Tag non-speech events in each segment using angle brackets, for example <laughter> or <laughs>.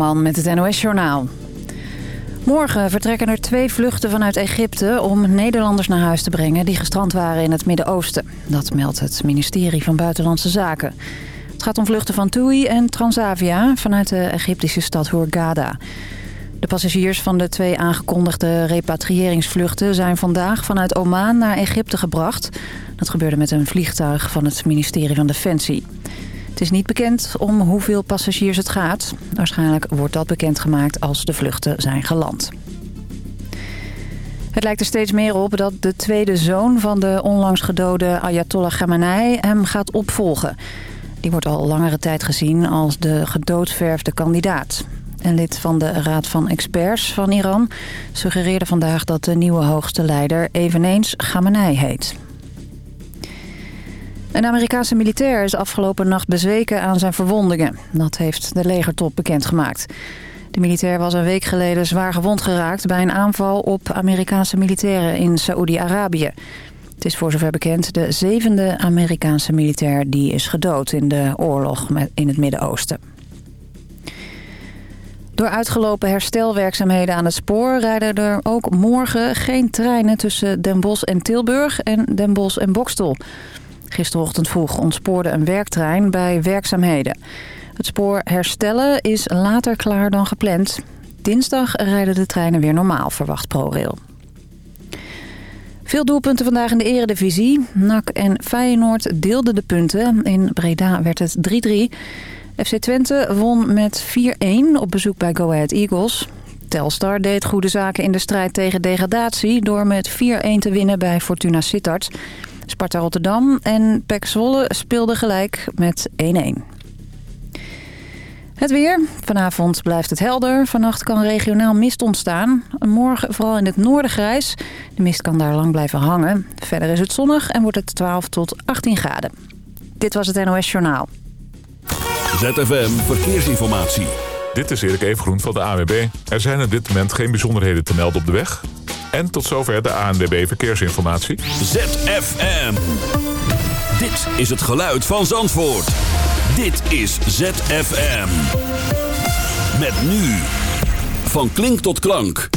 Met het NOS-journaal. Morgen vertrekken er twee vluchten vanuit Egypte om Nederlanders naar huis te brengen... die gestrand waren in het Midden-Oosten. Dat meldt het ministerie van Buitenlandse Zaken. Het gaat om vluchten van TUI en Transavia vanuit de Egyptische stad Hurghada. De passagiers van de twee aangekondigde repatriëringsvluchten... zijn vandaag vanuit Oman naar Egypte gebracht. Dat gebeurde met een vliegtuig van het ministerie van Defensie. Het is niet bekend om hoeveel passagiers het gaat. Waarschijnlijk wordt dat bekendgemaakt als de vluchten zijn geland. Het lijkt er steeds meer op dat de tweede zoon van de onlangs gedode Ayatollah Khamenei hem gaat opvolgen. Die wordt al langere tijd gezien als de gedoodverfde kandidaat. Een lid van de Raad van Experts van Iran suggereerde vandaag dat de nieuwe hoogste leider eveneens Khamenei heet. Een Amerikaanse militair is afgelopen nacht bezweken aan zijn verwondingen. Dat heeft de legertop bekendgemaakt. De militair was een week geleden zwaar gewond geraakt... bij een aanval op Amerikaanse militairen in Saoedi-Arabië. Het is voor zover bekend de zevende Amerikaanse militair... die is gedood in de oorlog in het Midden-Oosten. Door uitgelopen herstelwerkzaamheden aan het spoor... rijden er ook morgen geen treinen tussen Den Bosch en Tilburg... en Den Bosch en Bokstel. Gisterochtend vroeg ontspoorde een werktrein bij werkzaamheden. Het spoor herstellen is later klaar dan gepland. Dinsdag rijden de treinen weer normaal, verwacht ProRail. Veel doelpunten vandaag in de eredivisie. NAC en Feyenoord deelden de punten. In Breda werd het 3-3. FC Twente won met 4-1 op bezoek bij Go Ahead Eagles. Telstar deed goede zaken in de strijd tegen degradatie... door met 4-1 te winnen bij Fortuna Sittard. Sparta Rotterdam en PEC Zwolle speelden gelijk met 1-1. Het weer. Vanavond blijft het helder. Vannacht kan regionaal mist ontstaan. Morgen vooral in het noorden grijs. De mist kan daar lang blijven hangen. Verder is het zonnig en wordt het 12 tot 18 graden. Dit was het NOS Journaal. ZFM Verkeersinformatie. Dit is Erik Evengroen van de AWB. Er zijn op dit moment geen bijzonderheden te melden op de weg. En tot zover de ANWB Verkeersinformatie. ZFM. Dit is het geluid van Zandvoort. Dit is ZFM. Met nu. Van klink tot klank.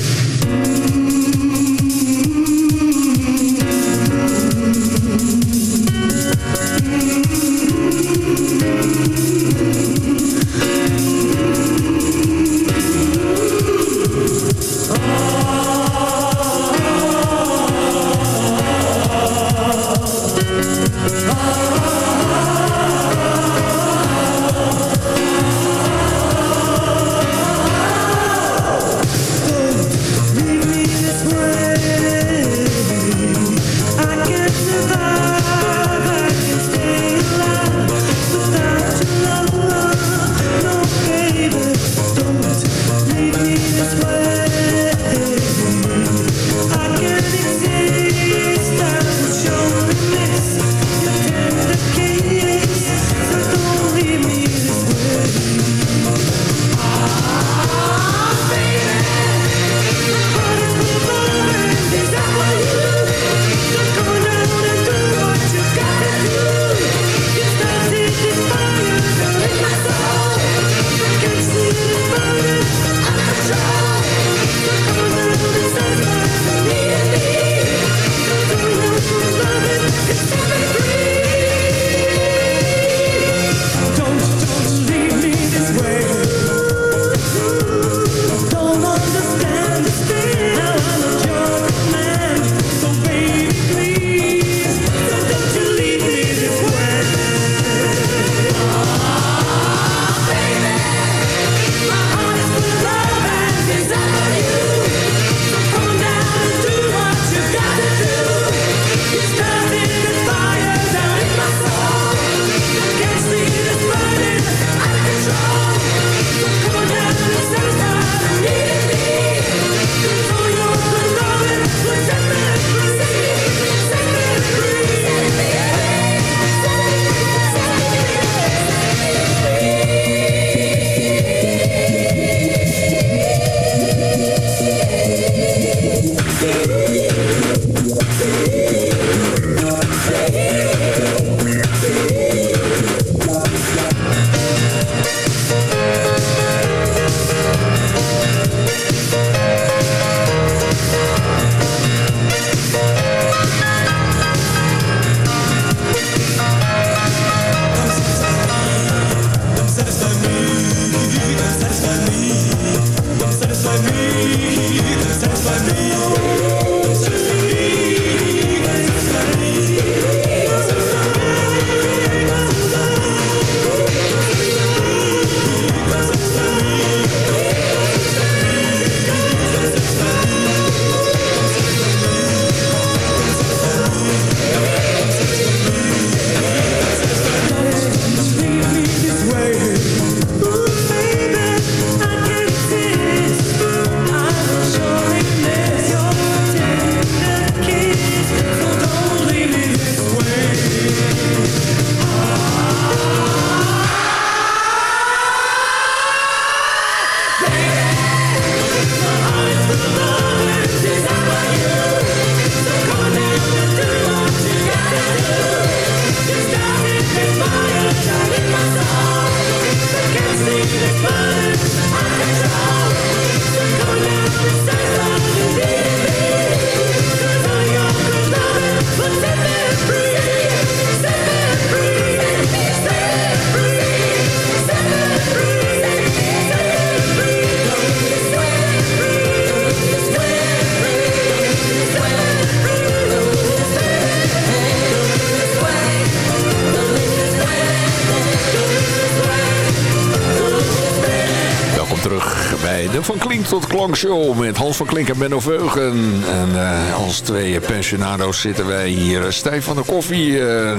Tot Klank Show met Hans van Klink en Benno Veugen. En uh, als twee pensionado's zitten wij hier stijf van de koffie uh,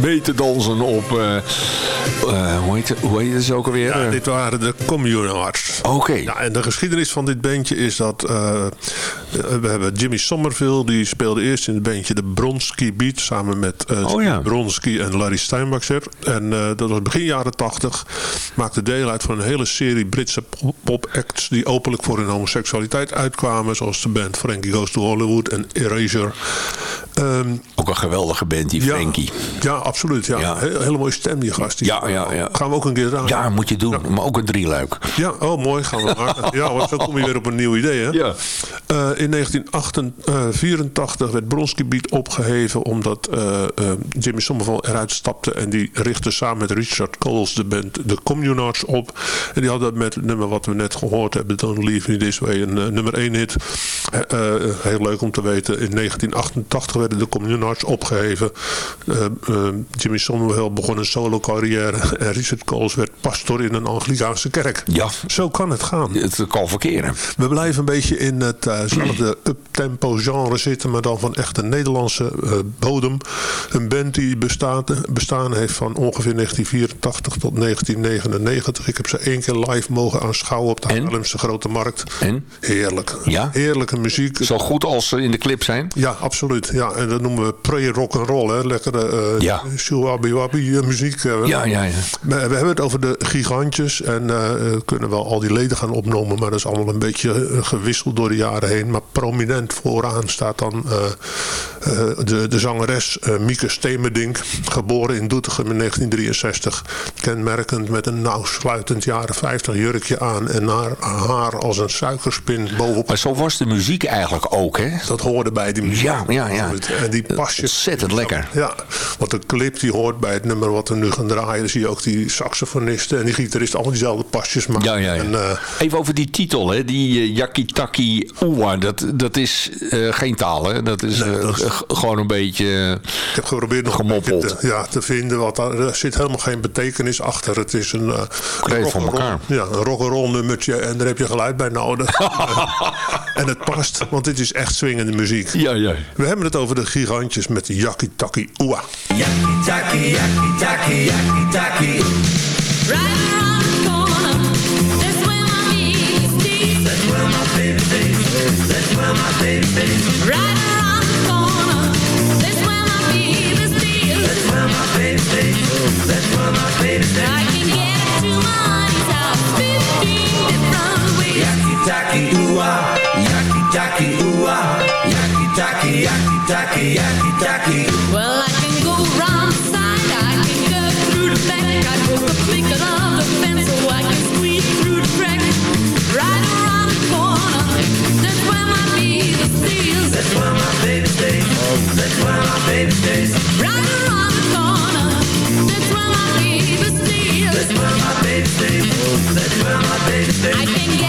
mee te dansen op... Uh, hoe, heet, hoe heet het ook alweer? Ja, dit waren de Communards. Oké. Ja, en de geschiedenis van dit bandje is dat... we hebben Jimmy Somerville, die speelde eerst in het bandje de Bronski Beat... samen met oh, ja. Bronski en Larry Steinbacher. En dat was begin jaren 80. Maakte deel uit van een hele serie Britse pop-acts die openlijk voor hun homoseksualiteit uitkwamen. Zoals de band Frankie Goes to Hollywood en Erasure. Ehm, ook een geweldige band, die Frankie. Ja, absoluut. Ja. ja. hele mooie stem, die gast. Die ja, ja, ja. Gaan we ook een keer draaien. Ja, moet je doen. Maar ook een drieluik. Ja, oh mooi. Gaan we maken. <laughs> ja, want zo kom je weer op een nieuw idee. Hè? Ja. Uh, in 1984 werd Bronski Beat opgeheven omdat uh, uh, Jimmy Somerville eruit stapte. En die richtte samen met Richard Coles de band The Communards op. En die hadden met het nummer wat we net gehoord hebben, Don't Leave Me This Way, een nummer 1 hit. heel leuk om te weten. In 1988 werden de Communards opgeheven. Jimmy Somerville begon een solo carrière. En Richard Coles werd pastor in een Anglikaanse kerk. Ja. Zo kan het gaan. Het kan verkeren. We blijven een beetje in hetzelfde uptempo genre zitten. Maar dan van echt een Nederlandse bodem. Een band die bestaat, bestaan heeft van ongeveer 1984 tot 1999. Ik heb ze één keer live mogen aanschouwen op de Haarlemse Grote Markt. En? Heerlijk. Ja? Heerlijke muziek. Zo goed als ze in de clip zijn? Ja, absoluut. Ja, en dat noemen we pre-rock and roll. Hè. Lekkere uh, ja. wabi muziek. Ja, ja, ja. We, we, hebben het over de gigantjes. En uh, kunnen wel al die leden gaan opnoemen. Maar dat is allemaal een beetje gewisseld door de jaren heen. Maar prominent vooraan staat dan uh, de, de zangeres Mieke Stemerdink. Geboren in Doetinchem in 1963. Kenmerkend met een nauw sluitend jaren 50 jurkje aan. En haar haar als een suikerspin bovenop. Maar zo was de muziek eigenlijk ook, hè? Dat hoorde bij die muziek. Ja, ja, ja. En die pasjes. Ontzettend lekker. Ja, want de clip die hoort bij het nummer wat we nu gaan draaien. Dan zie je ook die saxofonisten en die gitaristen allemaal diezelfde pasjes maken. Ja, ja, ja. En, uh, Even over die titel, hè? Die uh, Yakitaki Uwa. Dat, dat is uh, geen taal, hè? Dat is, nee, dat is gewoon een beetje Ik heb geprobeerd nog gemoppeld. Te, ja, te vinden. Want er zit helemaal geen betekenis achter. Het is een, uh, een van elkaar. Ja, een rock'n'roll nummertje. En daar heb je geluid bij nodig. <laughs> en het past, want dit is echt swingende muziek. Ja, ja. We hebben het over de gigantjes met de Yakitaki Ua. Yakitaki, yakitaki, yakitaki. Right around the corner, that's where my baby stays. That's where my baby stays. That's where my baby stays. Right around the corner, that's where my baby stays. That's where my baby stays. That's where my baby stays. I can get to my honey's house 15 different ways. Yakitaki, ooh, yakitaki, ooh, yakitaki, yakitaki, yakitaki. Well, I can go round the side, I can go through the back, I go the flicker of the fence so I can squeeze through the crack. Right around the corner, that's where my baby stays. That's where my baby stays. That's where my baby stays. Right around the corner, that's where my baby stays. That's where my baby stays. That's where my baby stays. I can get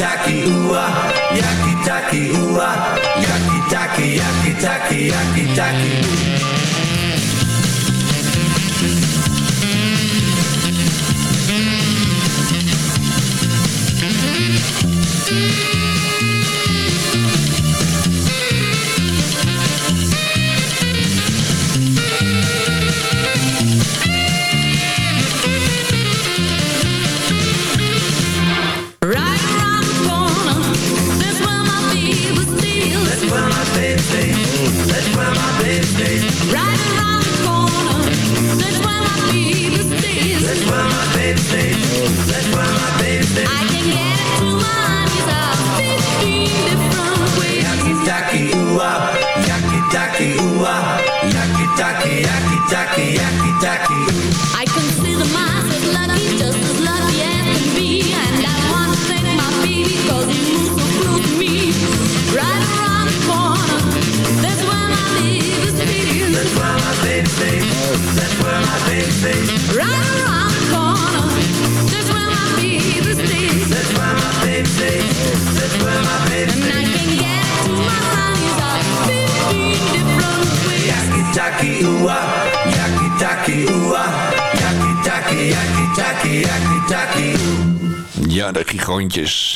ways. Yakitaki, ooh, yakitaki, ooh, yakitaki, yakitaki, yakitaki. Right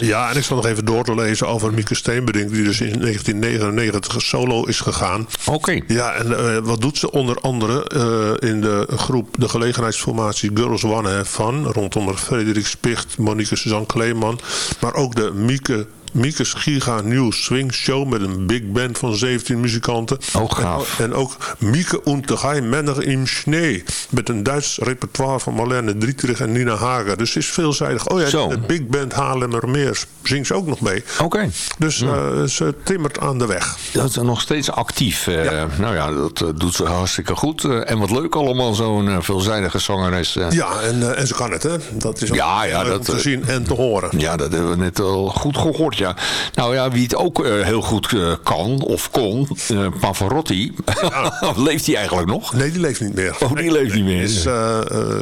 Ja, en ik zal nog even door te lezen over Mieke Steenbrink, die dus in 1999 solo is gegaan. Oké. Ja, en eh, wat doet ze onder andere eh, in de groep, de gelegenheidsformatie Girls One Have Fun, rondom Frederik Spicht, Monique Suzanne Kleeman, maar ook de Mieke Miekes Giga New Swing Show met een big band van 17 muzikanten. Oh, gaaf. En, en ook Mieke und de Männer im Schnee. Met een Duits repertoire van Marlene Dietrich en Nina Hager. Dus is veelzijdig. Oh ja, Zo. de big band Haarlemmermeer zingt ze ook nog mee. Oké. Dus eh, ze timmert aan de weg. Dat is nog steeds actief. eh, Ja. Nou ja, dat eh, doet ze hartstikke goed. En wat leuk allemaal, zo'n veelzijdige zangeres. Ja, en, en ze kan het, hè? Dat is ook Ja, ja, leuk dat, om te zien en te horen. Ja, dat hebben we net al goed gehoord, ja. Nou ja, wie het ook eh, heel goed eh, kan, of kon, eh, Pavarotti. <laughs> Leeft hij eigenlijk nog? Nee, die leeft niet meer. Oh, die leeft niet meer.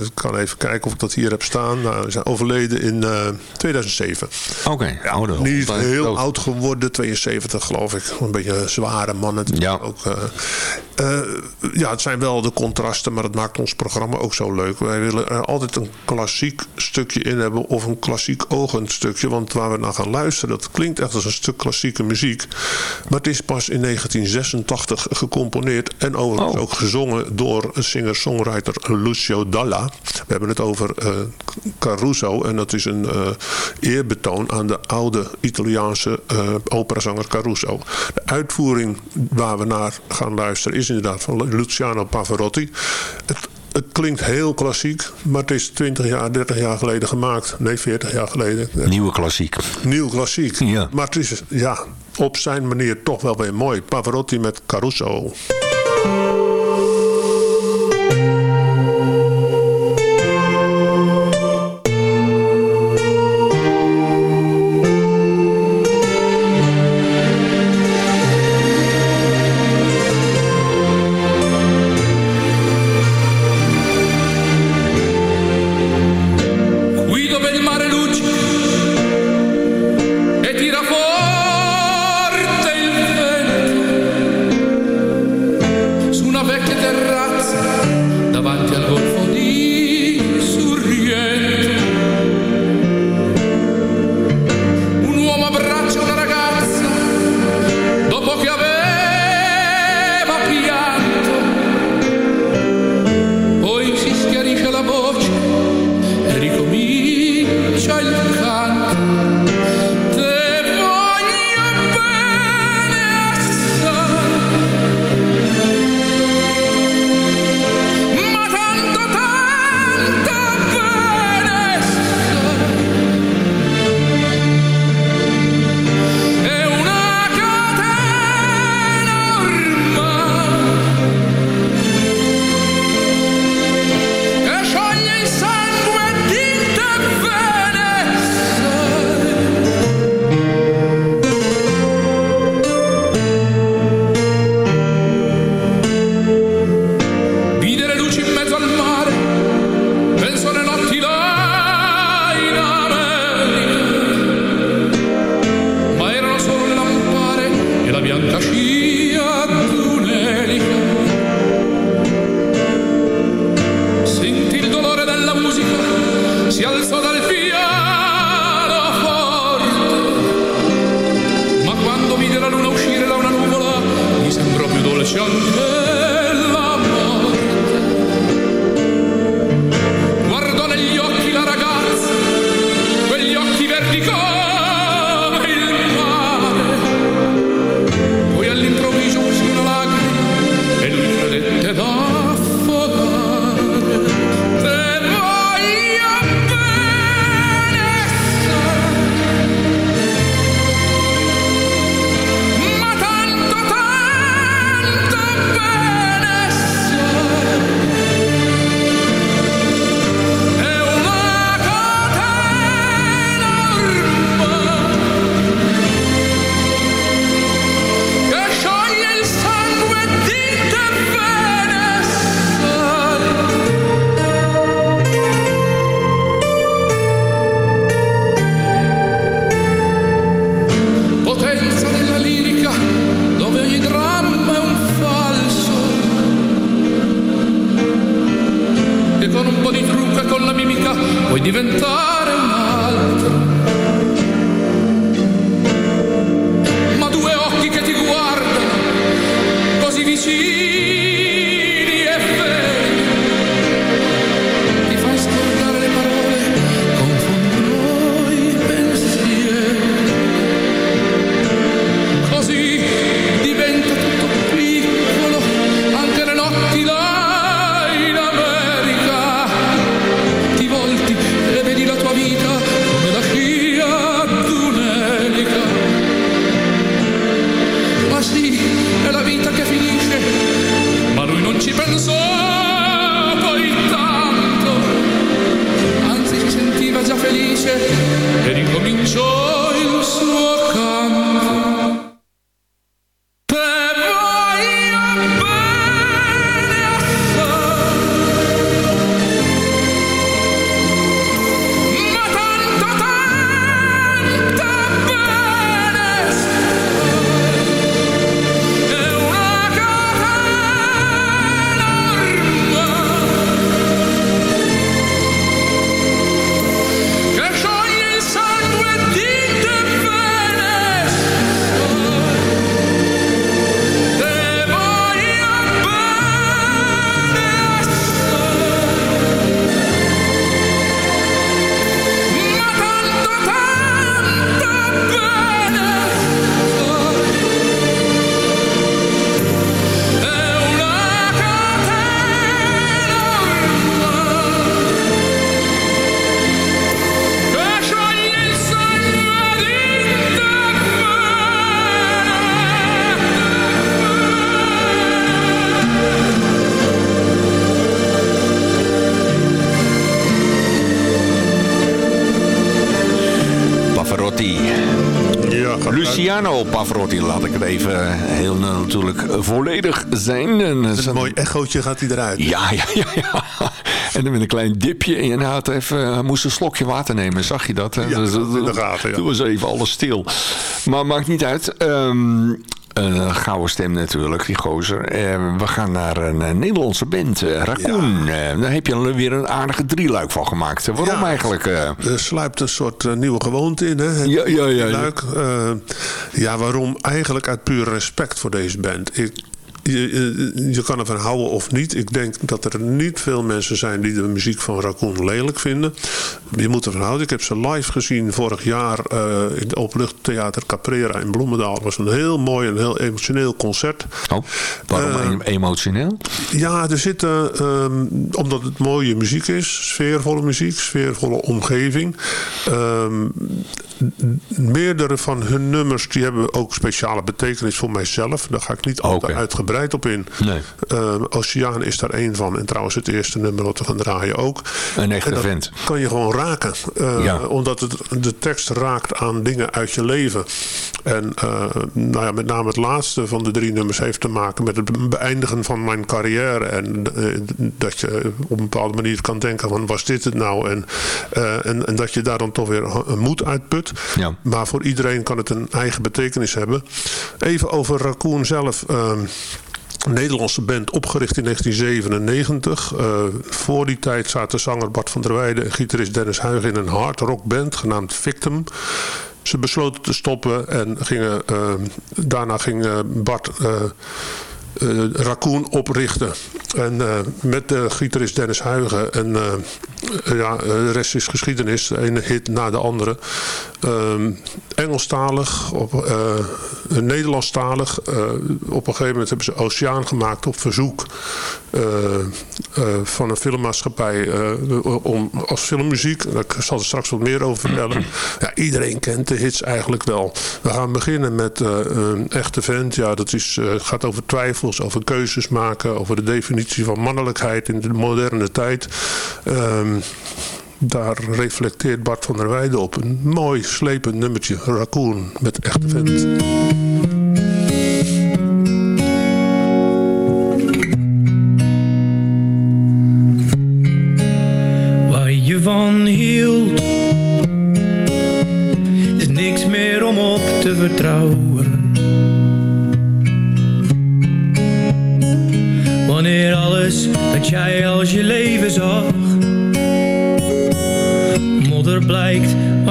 Ik kan even kijken of ik dat hier heb staan. Nou, zijn overleden in eh, 2007. Oké. Ja, dat- niet heel oud geworden, 72 geloof ik. Een beetje een zware man Ja. ook. ja, het zijn wel de contrasten, maar dat maakt ons programma ook zo leuk. Wij willen er altijd een klassiek stukje in hebben of een klassiek ogend stukje. Want waar we naar gaan luisteren, dat klinkt echt als een stuk klassieke muziek. Maar het is pas in 1986 gecomponeerd en overigens Oh. ook gezongen door singer-songwriter Lucio Dalla. We hebben het over eh, Caruso en dat is een eh, eerbetoon aan de oude Italiaanse eh, operazanger Caruso. De uitvoering waar we naar gaan luisteren is inderdaad van Luciano Pavarotti. Het, het klinkt heel klassiek, maar het is 20 jaar, 30 jaar geleden gemaakt. Nee, 40 jaar geleden. Nieuwe klassiek. Nieuw klassiek. Ja. Maar het is ja, op zijn manier toch wel weer mooi. Pavarotti met Caruso. she Pavarotti. Ja, Luciano Pavarotti, laat ik het even heel natuurlijk volledig zijn. En, eh, een mooi echootje gaat hij eruit. Ja, ja, ja, ja. En dan met een klein dipje. En hij, had even, hij moest een slokje water nemen. Zag je dat? Ja, Dus dat in de gaten, ja. Toen was even alles stil. Maar maakt niet uit. Ehm een gouden stem natuurlijk, die gozer. Eh, we gaan naar een eh, Nederlandse band, eh, Raccoon. Eh, daar heb je er weer een aardige drieluik van gemaakt. Waarom Ja. eigenlijk? Er sluipt een soort nieuwe gewoonte in. Hè? Ja, ja, ja. Eh, ja, waarom? Eigenlijk uit puur respect voor deze band. Ik, je, je, je kan ervan houden of niet. Ik denk dat er niet veel mensen zijn die de muziek van Raccoon lelijk vinden. Je moet ervan houden. Ik heb ze live gezien vorig jaar eh, in het Openluchttheater Caprera in Bloemendaal. Het was een heel mooi en heel emotioneel concert. Oh, waarom Eh, em- emotioneel? Ja, er zitten, ehm, omdat het mooie muziek is, sfeervolle muziek, sfeervolle omgeving. Ehm, meerdere van hun nummers die hebben ook speciale betekenis voor mijzelf. Daar ga ik niet altijd Oké. uitgebreid op in. Nee. Ehm, Oceaan is daar één van. En trouwens het eerste nummer wat we gaan draaien ook. Een echte vent. kan je gewoon raken. Eh, Ja. Omdat het, de tekst raakt aan dingen uit je leven. En eh, nou ja, met name het laatste van de drie nummers heeft te maken met het beëindigen van mijn carrière. En eh, dat je op een bepaalde manier kan denken van was dit het nou? En, en, en dat je daar dan toch weer een moed uitput. Ja. Maar voor iedereen kan het een eigen betekenis hebben. Even over Raccoon zelf. ehm, Nederlandse band opgericht in 1997. Eh, voor die tijd zaten zanger Bart van der Weijden en gitarist Dennis Huigen in een hard rock band genaamd Victim. Ze besloten te stoppen en gingen, eh, daarna ging eh, Bart Raccoon oprichten. En met de gitarist Dennis Huigen. En ja, de rest is geschiedenis. De ene hit na de andere. Ehm, Engelstalig, op, eh, Nederlandstalig. Eh, op een gegeven moment hebben ze Oceaan gemaakt op verzoek eh, eh, van een filmmaatschappij eh, om, als filmmuziek. Ik zal er straks wat meer over vertellen. Ja, iedereen kent de hits eigenlijk wel. We gaan beginnen met eh, een echte vent. Ja, dat is, eh, gaat over twijfels, over keuzes maken, over de definitie van mannelijkheid in de moderne tijd. Daar reflecteert Bart van der Weijden op. Een mooi slepend nummertje. Raccoon met echte vent. Waar je van hield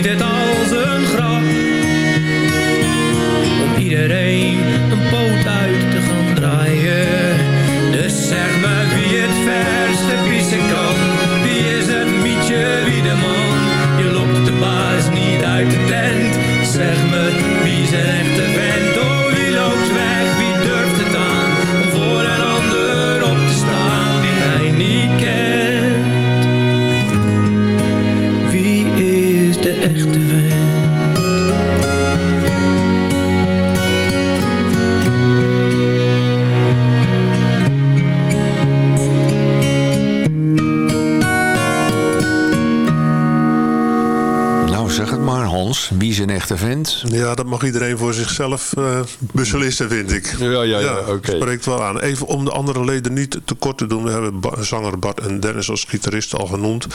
en ziet het Wie is een echte vent? Ja, dat mag iedereen voor zichzelf eh, beslissen, vind ik. Ja, ja, ja, oké. Spreekt wel aan. Even om de andere leden niet tekort te doen. We hebben Ba- zanger Bart en Dennis als gitaristen al genoemd.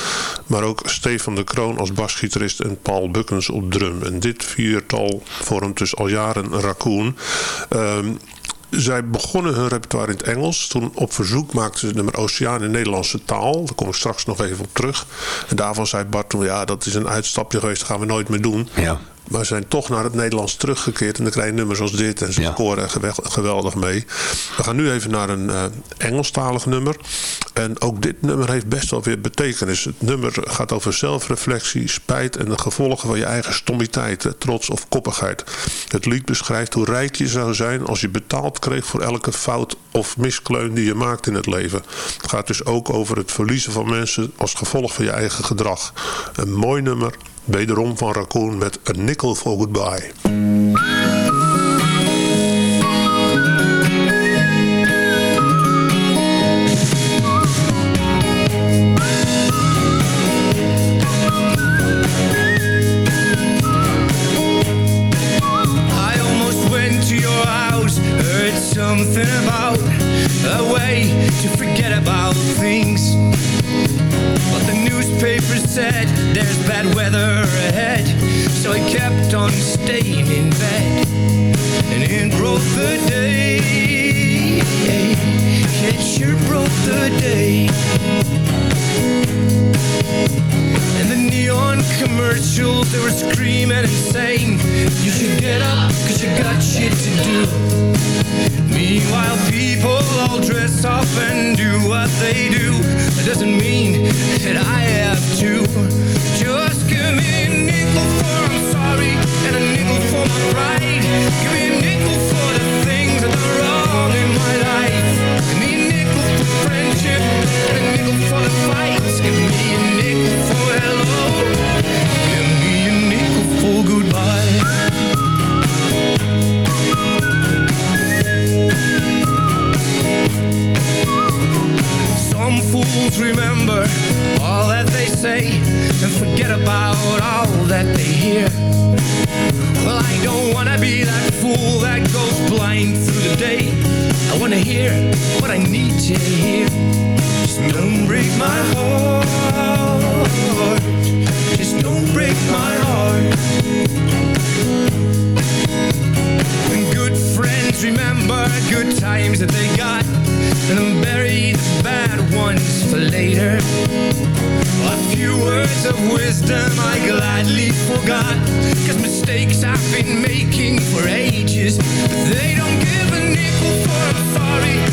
Maar ook Stefan de Kroon als basgitarist en Paul Bukkens op drum. En dit viertal vormt dus al jaren een raccoon. Ehm, zij begonnen hun repertoire in het Engels. Toen op verzoek maakten ze het nummer Oceaan in Nederlandse taal. Daar kom ik straks nog even op terug. En daarvan zei Bart toen, ja dat is een uitstapje geweest. Dat gaan we nooit meer doen. Ja. Maar zijn toch naar het Nederlands teruggekeerd. En dan krijg je nummers als dit. En ze Ja. scoren gewel- geweldig mee. We gaan nu even naar een eh, Engelstalig nummer. En ook dit nummer heeft best wel weer betekenis. Het nummer gaat over zelfreflectie, spijt en de gevolgen van je eigen stommiteit, trots of koppigheid. Het lied beschrijft hoe rijk je zou zijn als je betaald kreeg voor elke fout of miskleun die je maakt in het leven. Het gaat dus ook over het verliezen van mensen als gevolg van je eigen gedrag. Een mooi nummer, wederom van Raccoon met A Nickel for Goodbye. Cause mistakes I've been making for ages But they don't give a nickel for sorry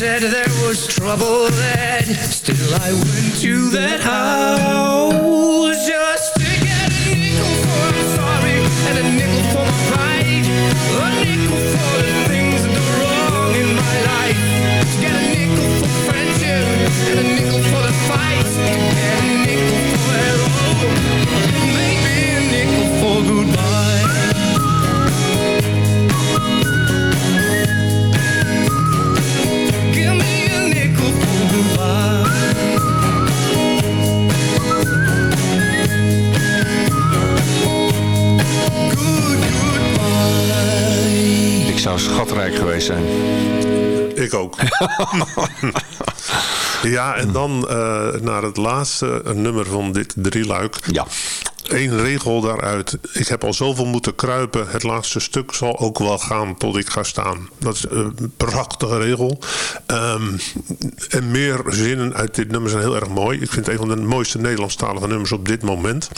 said there was trouble ahead. Still, I went to that house zou schatrijk geweest zijn. Ik ook. <laughs> ja, en dan eh, naar het laatste nummer van dit drieluik. Ja. Eén regel daaruit. Ik heb al zoveel moeten kruipen. Het laatste stuk zal ook wel gaan tot ik ga staan. Dat is een prachtige regel. Ehm, en meer zinnen uit dit nummer zijn heel erg mooi. Ik vind het een van de mooiste Nederlandstalige nummers op dit moment.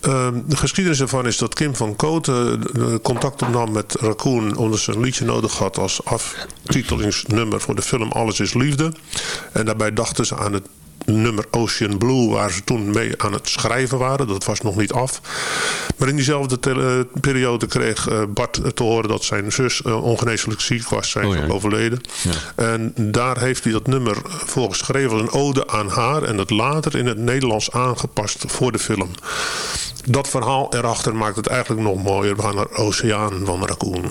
Ehm, de geschiedenis ervan is dat Kim van Kooten eh, contact opnam met Raccoon... omdat ze een liedje nodig had als aftitelingsnummer voor de film Alles is Liefde. En daarbij dachten ze aan het nummer Ocean Blue... waar ze toen mee aan het schrijven waren. Dat was nog niet af. Maar in diezelfde periode kreeg eh, Bart te horen... dat zijn zus eh, ongeneeslijk ziek was. Zij is Oh ja. overleden. En daar heeft hij dat nummer voor geschreven. Een ode aan haar. En dat later in het Nederlands aangepast voor de film. Dat verhaal erachter maakt het eigenlijk nog mooier. We gaan naar Oceaan van Raccoon.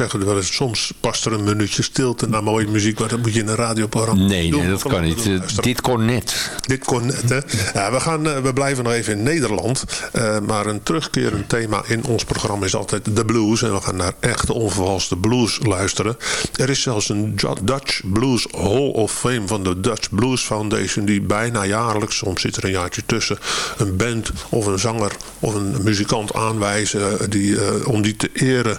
Ik zeg het wel eens, soms er een minuutje stilte naar mooie muziek, maar dat moet je in een radioprogramma nee, doen. nee, dat kan niet. Eh, luisteren. Dit kon net. Dit kon net, hè. Ja, we, gaan, eh, we blijven nog even in Nederland. eh, maar een terugkerend thema in ons programma is altijd de blues. En we gaan naar echte onvervalste blues luisteren. Er is zelfs een Dutch Blues Hall of Fame van de Dutch Blues Foundation... die bijna jaarlijks, soms zit er een jaartje tussen... een band of een zanger of een muzikant aanwijzen... Die, om die te eren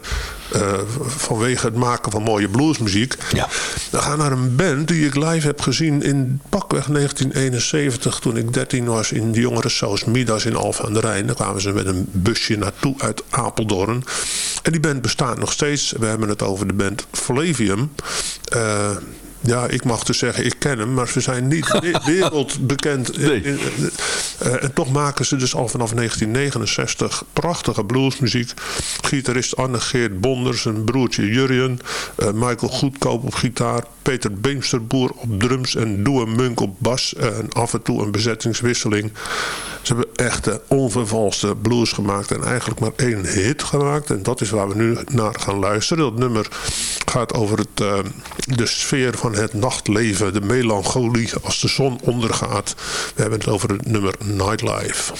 vanwege het maken van mooie bluesmuziek. Ja. We gaan naar een band die ik live heb gezien in pakweg 1971... toen ik 13 was in de jongerensaus Midas in Alphen aan de Rijn. Daar kwamen ze met een busje naartoe uit Apeldoorn. En die band bestaat nog steeds. We hebben het over de band Flavium... Eh, ja, ik mag dus zeggen, ik ken hem, maar ze zijn niet we- <laughs> wereldbekend. Nee. in- eh, en toch maken ze dus al vanaf 1969 prachtige bluesmuziek. Gitarist Anne-Geert Bonder, zijn broertje Jurjen, eh, Michael Goedkoop op gitaar, Peter Beemsterboer op drums en Doe Munk op bas. eh, en af en toe een bezettingswisseling. Ze hebben echte onvervalste blues gemaakt en eigenlijk maar één hit gemaakt. En dat is waar we nu naar gaan luisteren. Dat nummer gaat over het, eh, de sfeer van het nachtleven, de melancholie als de zon ondergaat. We hebben het over het nummer Nightlife.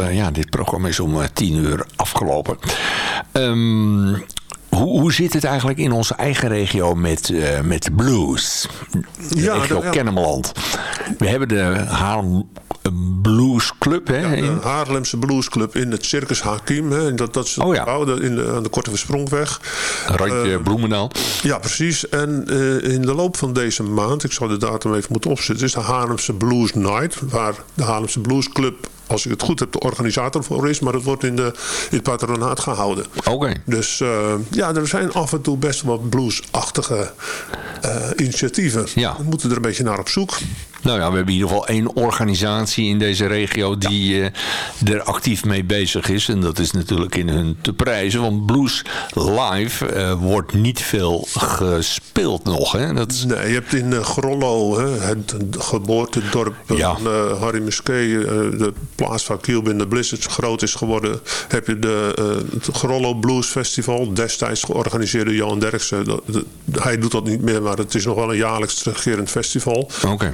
Eh, ja, dit programma is om eh, tien uur afgelopen. Ehm, hoe, hoe zit het eigenlijk in onze eigen regio met, eh, met blues? De Ja, regio ja. Kennemerland. We hebben de Haarlem Blues Club. Hè, De in- Haarlemse Bluesclub in het Circus Hakim. Hè, dat, dat is het Oh ja. gebouw de- in de, aan de Korte Versprongweg. Randje Eh, Bloemendaal. Ja, precies. En in de loop van deze maand, ik zou de datum even moeten opzetten, is de Haarlemse Blues Night. Waar de Haarlemse Blues Club, als ik het goed heb, de organisator voor is. Maar het wordt in, de, in het patronaat gehouden. Oké. Dus eh, ja, er zijn af en toe best wel bluesachtige eh, initiatieven. Ja. We moeten er een beetje naar op zoek. Nou ja, we hebben in ieder geval één organisatie in deze regio die eh, er actief mee bezig is. En dat is natuurlijk in hun te prijzen. Want blues live eh, wordt niet veel gespeeld nog. Hè? Dat is, Nee, je hebt in eh, Grollo, hè, het geboortedorp Ja. van Harry Muskee, eh, de plaats waar Kilbin de Blizzards groot is geworden, heb je de, het Grollo Blues Festival, destijds georganiseerd door Johan Derksen. Hij doet dat niet meer, maar het is nog wel een jaarlijks terugkerend festival. Oké.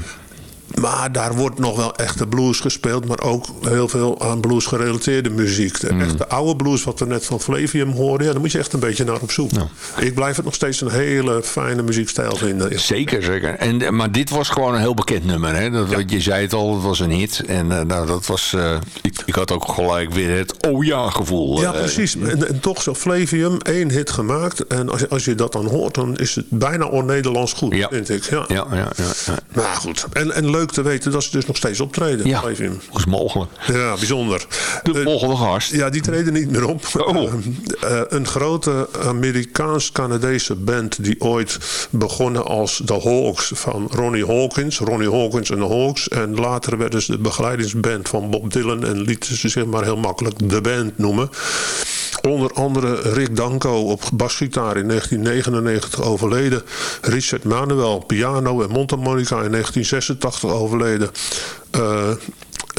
Maar daar wordt nog wel echte blues gespeeld, maar ook heel veel aan blues gerelateerde muziek. De echte oude blues, wat we net van Flavium hoorden, ja, daar moet je echt een beetje naar op zoek. Ik blijf het nog steeds een hele fijne muziekstijl vinden. Zeker, zeker. En, eh, maar dit was gewoon een heel bekend nummer. Hè? Dat, Je zei het al, het was een hit. En eh, nou, dat was, eh, ik, ik had ook gelijk weer het oh ja gevoel. Ja, precies. En, en toch zo Flavium, één hit gemaakt. En als je, als je dat dan hoort, dan is het bijna on-Nederlands goed, Ja. vind ik. Ja. Ja, ja, ja. ja. Nou goed. En, en leuk te weten dat ze dus nog steeds optreden, Ja, is mogelijk? Ja, bijzonder. De Eh, volgende gast. Ja, die treden niet meer op. Oh. Eh, eh, een grote Amerikaans-Canadese band die ooit begonnen als de Hawks van Ronnie Hawkins. Ronnie Hawkins en de Hawks. En later werden ze de begeleidingsband van Bob Dylan en lieten ze zich maar heel makkelijk de band noemen. Onder andere Rick Danko op basgitaar in 1999 overleden. Richard Manuel piano en mondharmonica in 1986 overleden. Eh,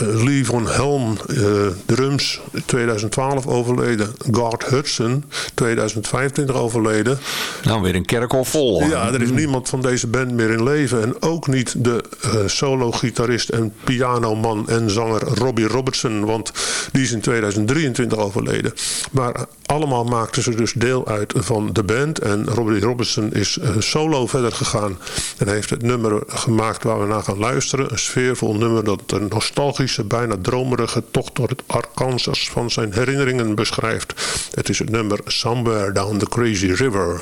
Lee von Helm, eh, drums, 2012 overleden. Gart Hudson, 2025 overleden. Nou, weer een kerkhof vol. Ja, er is niemand van deze band meer in leven. En ook niet de eh, solo-gitarist en pianoman en zanger Robbie Robertson. Want die is in 2023 overleden. Maar allemaal maakten ze dus deel uit van de band. En Robbie Robertson is eh, solo verder gegaan. En heeft het nummer gemaakt waar we naar gaan luisteren. Een sfeervol nummer dat een bijna dromerige tocht door het Arkansas van zijn herinneringen beschrijft. Het is het nummer Somewhere Down the Crazy River.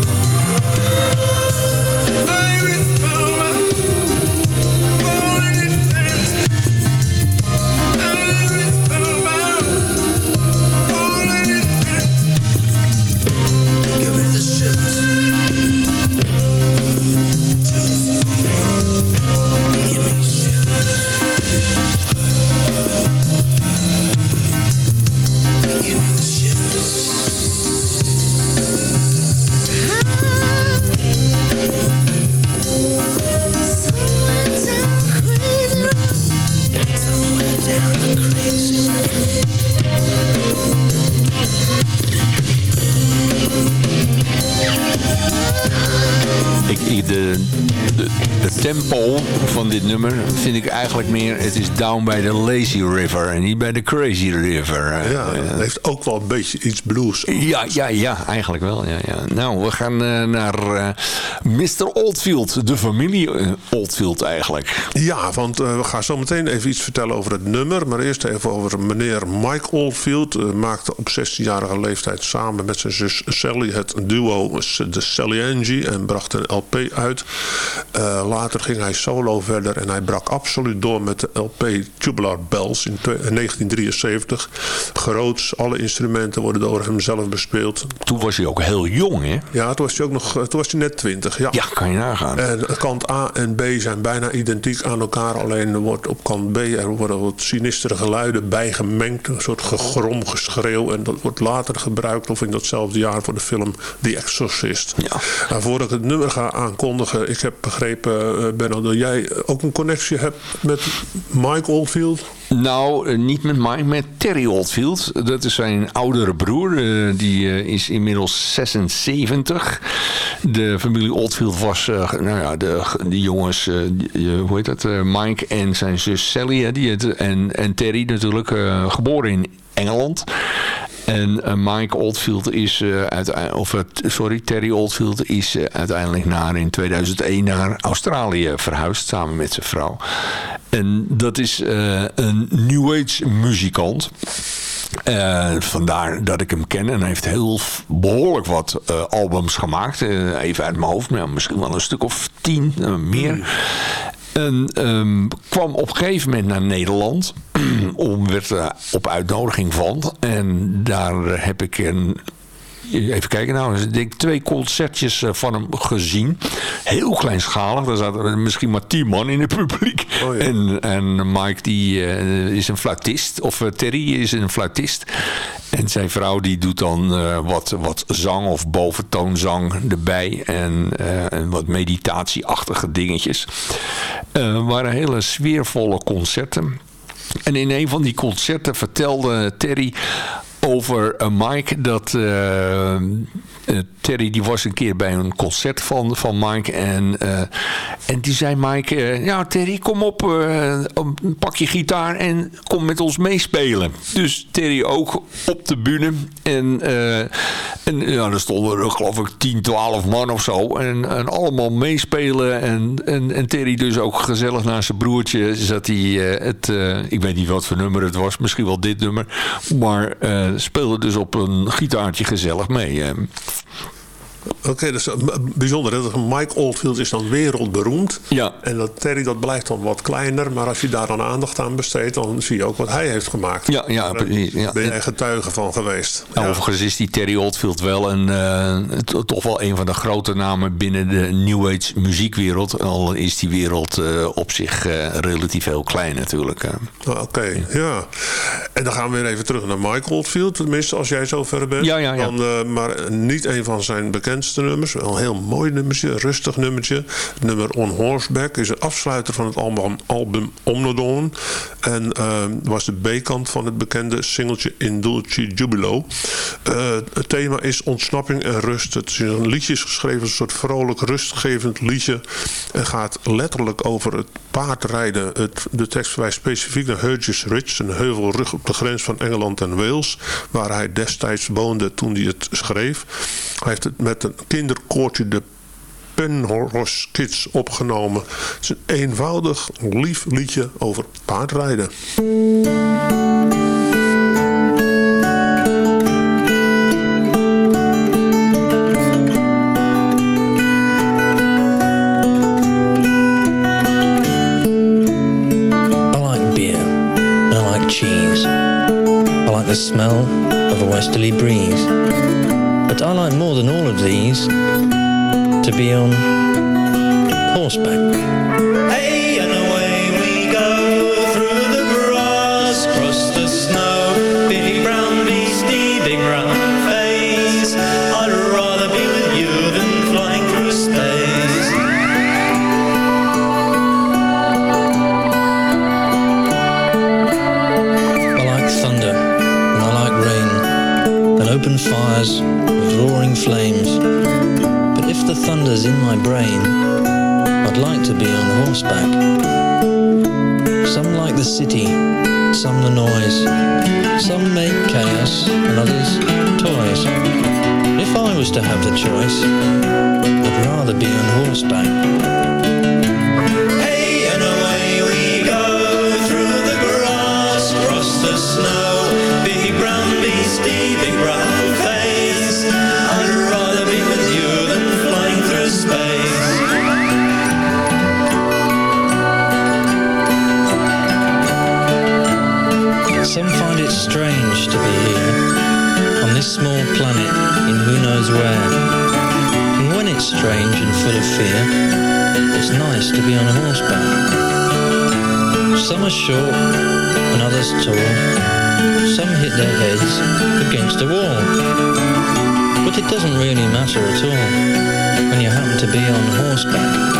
Vind ik eigenlijk meer... Het is down bij de Lazy River en niet bij de Crazy River. Ja, het heeft ook wel een beetje iets blues. ja, ja, ja, eigenlijk wel. Ja, ja. Nou, we gaan eh, naar eh, Mr. Oldfield. De familie eh, Oldfield eigenlijk. Ja, want we gaan zo meteen even iets vertellen over het nummer. Maar eerst even over meneer Mike Oldfield. Maakte op 16-jarige leeftijd samen met zijn zus Sally het duo de Sally Angie. En bracht een LP uit. Later ging hij solo verder. En hij brak absoluut door met de LP Tubular Bells in twe- in 1973. Groots, alle instrumenten worden door hem zelf bespeeld. Toen was hij ook heel jong, hè? Ja, toen was hij ook nog eh, toen was hij net 20. Ja. Ja, kan je nagaan. En kant A en B zijn bijna identiek aan elkaar. Alleen wordt op kant B er worden wat sinistere geluiden bijgemengd. Een soort gegrom, geschreeuw. En dat wordt later gebruikt of in datzelfde jaar voor de film The Exorcist. Ja. Nou, voordat ik het nummer ga aankondigen. Ik heb begrepen, eh, Benno, dat jij ook een connectie hebt met Mike Oldfield. Nou, eh, niet met Mike, met Terry Oldfield. Dat is zijn oudere broer. eh, die eh, is inmiddels 76. De familie Oldfield was, nou ja, de, jongens, hoe heet dat? Mike en zijn zus Sally. die het, en, en Terry natuurlijk, geboren in Engeland. En Mike Oldfield is uiteindelijk, of sorry, Terry Oldfield is uiteindelijk naar in 2001 naar Australië verhuisd samen met zijn vrouw. En dat is uh, New Age muzikant. Uh, vandaar dat ik hem ken. En hij heeft heel behoorlijk wat uh, albums gemaakt. Uh, even uit mijn hoofd. Maar misschien wel een stuk of tien, meer. En um, kwam op een gegeven moment naar Nederland. <clears throat> om, werd op uitnodiging van. En daar heb ik een even kijken nou, ik denk twee concertjes van hem gezien. Heel kleinschalig, daar zaten misschien maar tien man in het publiek. Oh ja. en, en Mike die uh, is een fluitist, of uh, Terry is een fluitist. En zijn vrouw die doet dan uh, wat, wat zang of boventoonzang erbij. En, en wat meditatieachtige dingetjes. waren hele sfeervolle concerten. En in een van die concerten vertelde Terry over eh, Mike. Dat eh, eh, Terry die was een keer bij een concert van, van Mike. En, en die zei Mike, ja Terry kom op, pak je gitaar en kom met ons meespelen. Dus Terry ook op de bühne. En, en ja, er stonden er geloof ik 10, 12 man of zo. En, en allemaal meespelen. En, en, en Terry dus ook gezellig naast zijn broertje zat hij eh, het, eh, ik weet niet wat voor nummer het was. Misschien wel dit nummer. Maar eh, speelde dus op een gitaartje gezellig mee. Oké, dat is eh, bijzonder. hè. Mike Oldfield is dan wereldberoemd. Ja. En dat Terry dat blijft dan wat kleiner. Maar als je daar dan aandacht aan besteedt, dan zie je ook wat hij heeft gemaakt. Ja, ja, precies, ja. Ben jij getuige van geweest. Overigens is die Terry Oldfield wel een, eh, to- toch wel een van de grote namen binnen de New Age muziekwereld. Al is die wereld eh, op zich relatief heel klein natuurlijk. Ah, Oké, ja. En dan gaan we weer even terug naar Mike Oldfield. Tenminste, als jij zo ver bent. Ja, ja, ja. Dan, maar niet een van zijn bekendste nummers. Een heel mooi nummertje, een rustig nummertje. Het nummer On Horseback is een afsluiter van het album, album Omnodon. En eh, was de B-kant van het bekende singeltje Indulci Jubilo. Eh, het thema is ontsnapping en rust. Het is een liedje geschreven, een soort vrolijk, rustgevend liedje. En gaat letterlijk over het paardrijden. Het, de tekst verwijst specifiek naar Hurgis Ridge, een heuvelrug op de grens van Engeland en Wales, waar hij destijds woonde toen hij het schreef. Hij heeft het met een kinderkoortje de Penrose Kids opgenomen. Het is een eenvoudig, lief liedje over paardrijden. I like cheese. I like the smell of a westerly breeze. But I like more than all of these to be on horseback. Hey, to be on horseback. Some like the city, some the noise. Some make chaos, and others toys. If I was to have the choice, I'd rather be on horseback. To be here on this small planet in who knows where. And when it's strange and full of fear, it's nice to be on a horseback. Some are short and others tall. Some hit their heads against a wall. But it doesn't really matter at all when you happen to be on horseback.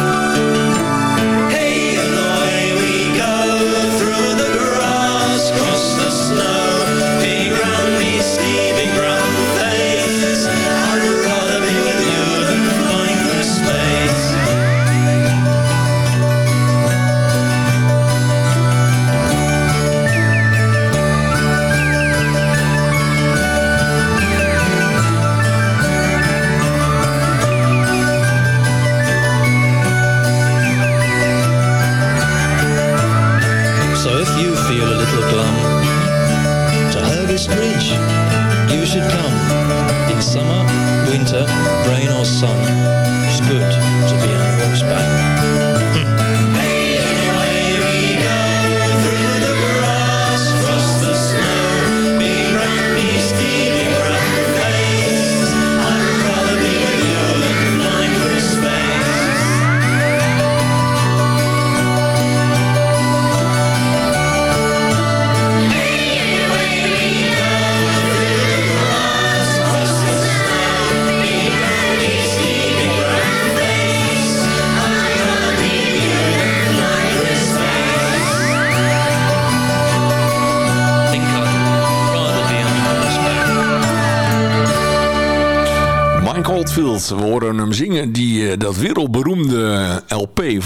Zingen. Die, eh, dat LP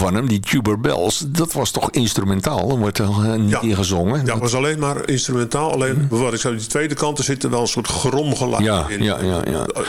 van hem, die Tuber Bells. Dat was toch instrumentaal? Er wordt er eh, niet Ja. in gezongen. Ja, het was alleen maar instrumentaal. Alleen, wat ik zei, die tweede kant, er zit er wel een soort gromgeluid Ja, in. ja, ja, ja. Eh,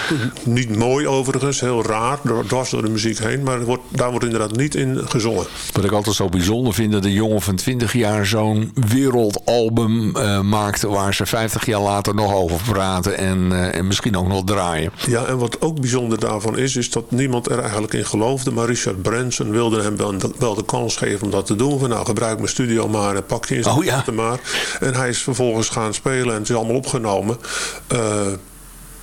Niet mooi overigens, heel raar, door- dwars door de muziek heen. Maar wordt, daar wordt inderdaad niet in gezongen. Wat ik altijd zo bijzonder vind, dat een jongen van 20 jaar zo'n wereldalbum eh, maakt... waar ze 50 jaar later nog over praten en, en misschien ook nog draaien. Ja, en wat ook bijzonder daarvan is, is dat niemand er eigenlijk in geloofde. Maar Richard Branson wilde hem wel, wel de kans geven om dat te doen. Van nou, gebruik mijn studio maar en pak je instrumenten Oh, ja. maar. En hij is vervolgens gaan spelen en het is allemaal opgenomen. Eh,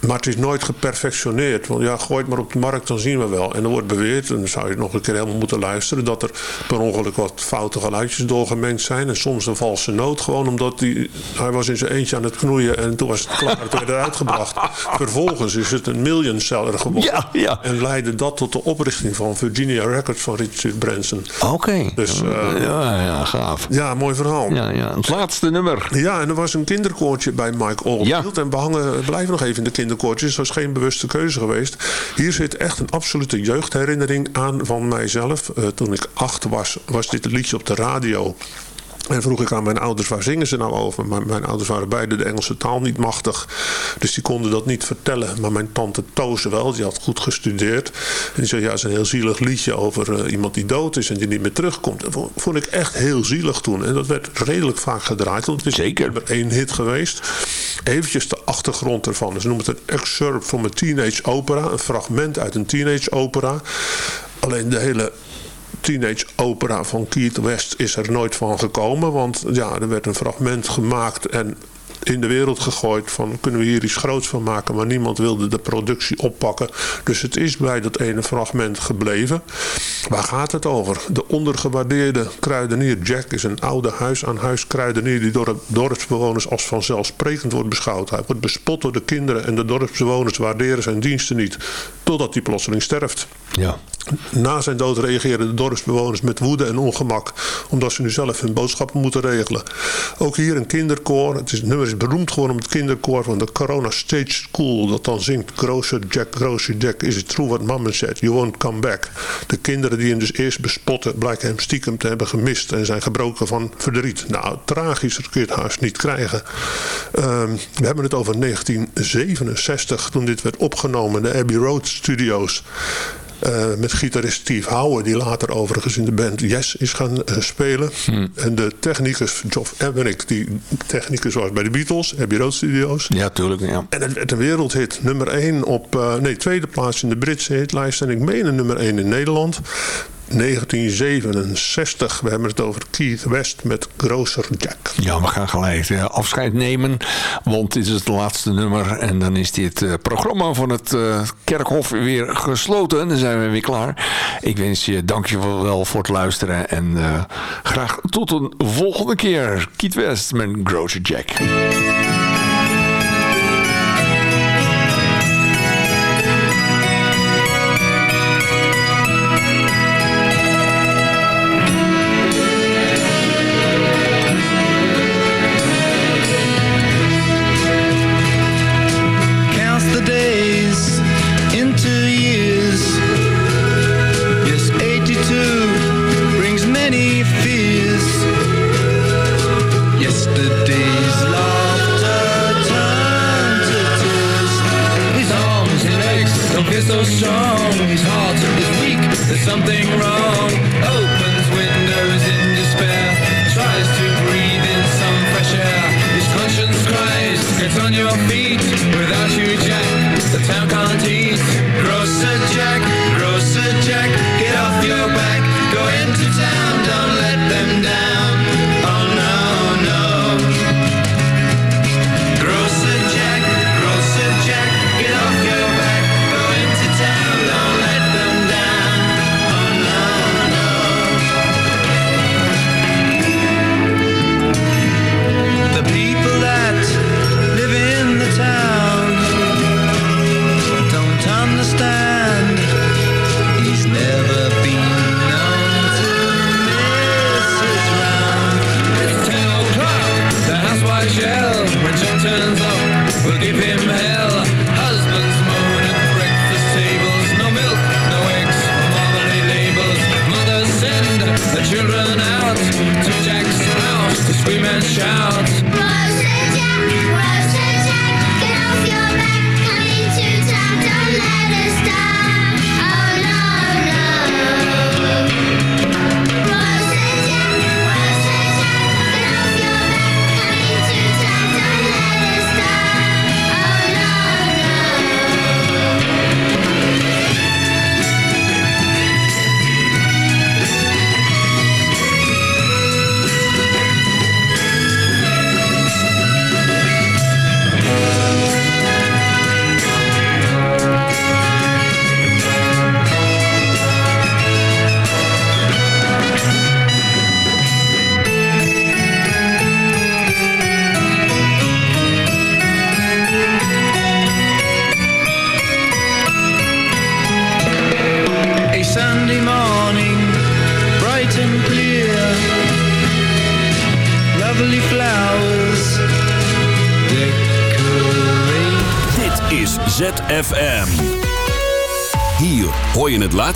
maar het is nooit geperfectioneerd. Want ja, gooi het maar op de markt, dan zien we wel. En er wordt beweerd, en dan zou je nog een keer helemaal moeten luisteren... dat er per ongeluk wat foute geluidjes doorgemengd zijn. En soms een valse noot. Gewoon omdat hij, hij was in zijn eentje aan het knoeien... en toen was het klaar, toen werd het uitgebracht. <laughs> Vervolgens is het een million seller geworden. Ja, ja. En leidde dat tot de oprichting van Virginia Records van Richard Branson. Oké. Dus eh, ja, ja, gaaf. ja, mooi verhaal. Ja, ja. Het laatste nummer. Ja, en er was een kinderkoortje bij Mike Oldfield. En we hangen, blijven nog even in de kinderkoortjes. Dat was geen bewuste keuze geweest. Hier zit echt een absolute jeugdherinnering aan van mijzelf. Eh, toen ik acht was, was dit liedje op de radio. En vroeg ik aan mijn ouders, waar zingen ze nou over? Maar mijn ouders waren beide de Engelse taal niet machtig. Dus die konden dat niet vertellen. Maar mijn tante Toze wel, die had goed gestudeerd. En die zei, ja, het is een heel zielig liedje over eh, iemand die dood is en die niet meer terugkomt. Dat vond, ik echt heel zielig toen. En dat werd redelijk vaak gedraaid. Want het is Zeker. nummer één hit geweest. Eventjes de achtergrond ervan. Ze noemen het een excerpt from a teenage opera. Een fragment uit een teenage opera. Alleen de hele teenage opera van Keith West is er nooit van gekomen. Want ja, er werd een fragment gemaakt en in de wereld gegooid van kunnen we hier iets groots van maken. Maar niemand wilde de productie oppakken. Dus het is bij dat ene fragment gebleven. Waar gaat het over? De ondergewaardeerde kruidenier Jack is een oude huis-aan-huis kruidenier... die door de dorpsbewoners als vanzelfsprekend wordt beschouwd. Hij wordt bespot door de kinderen en de dorpsbewoners waarderen zijn diensten niet. Totdat hij plotseling sterft. Ja. Na zijn dood reageren de dorpsbewoners met woede en ongemak, omdat ze nu zelf hun boodschappen moeten regelen. Ook hier een kinderkoor. Het, is, het nummer is beroemd geworden om het kinderkoor van de Corona Stage School, dat dan zingt Grocer Jack, Grocer Jack, is it true what mama said, you won't come back. De kinderen die hem dus eerst bespotten, blijken hem stiekem te hebben gemist en zijn gebroken van verdriet. Nou, tragischer kun je het haast niet krijgen. Ehm, we hebben het over 1967, toen dit werd opgenomen in de Abbey Road Studios. Eh, met gitarist Steve Howard, die later overigens in de band Yes is gaan eh, spelen. En de technicus Geoff Emerick, die technicus was bij de Beatles, Abbey Road Studios. Ja, tuurlijk. Ja. En het werd een wereldhit. Nummer 1 op, eh, nee, tweede plaats in de Britse hitlijst. En ik meen een nummer 1 in Nederland. 1967. We hebben het over Keith West met Grocer Jack. Ja, we gaan gelijk eh, afscheid nemen. Want dit is het laatste nummer. En dan is dit eh, programma van het eh, Kerkhof weer gesloten. Dan zijn we weer klaar. Ik wens je dankjewel voor het luisteren. En graag tot een volgende keer. Kiet West met Grocer Jack.